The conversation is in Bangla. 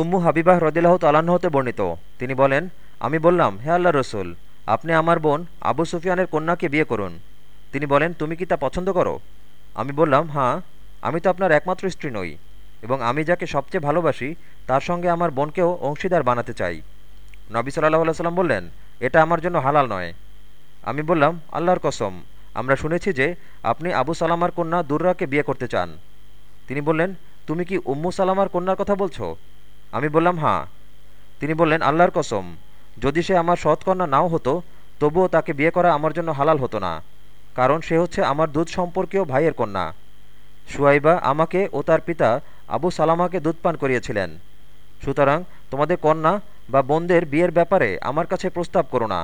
উম্মু হাবিবাহ রদিল্লাহ তালাহ হতে বর্ণিত। তিনি বলেন, আমি বললাম, হে আল্লাহ রসুল, আপনি আমার বোন আবু সুফিয়ানের কন্যাকে বিয়ে করুন। তিনি বলেন, তুমি কি তা পছন্দ করো? আমি বললাম হ্যাঁ আমি তো আপনার একমাত্র স্ত্রী নই এবং আমি যাকে সবচেয়ে ভালোবাসি, তার সঙ্গে আমার বোনকেও অংশীদার বানাতে চাই। নবী সাল্লাহ সাল্লাম বললেন, এটা আমার জন্য হালাল নয়। আমি বললাম, আল্লাহর কসম, আমরা শুনেছি যে আপনি আবু সালামার কন্যা দুর্রাকে বিয়ে করতে চান। তিনি বললেন, তুমি কি উম্মু সালামার কন্যার কথা বলছো? আমি বললাম হ্যাঁ। তিনি বললেন, আল্লাহর কসম, যদি সে আমার সৎকন্যা নাও হতো, তবুও তাকে বিয়ে করা আমার জন্য হালাল হতো না, কারণ সে হচ্ছে আমার দুধ সম্পর্কীয় ভাইয়ের কন্যা। সুয়াইবা আমাকে ও তার পিতা আবু সালামাকে দুধ পান করিয়েছিলেন। সুতরাং তোমাদের কন্যা বা বোনদের বিয়ের ব্যাপারে আমার কাছে প্রস্তাব করো না।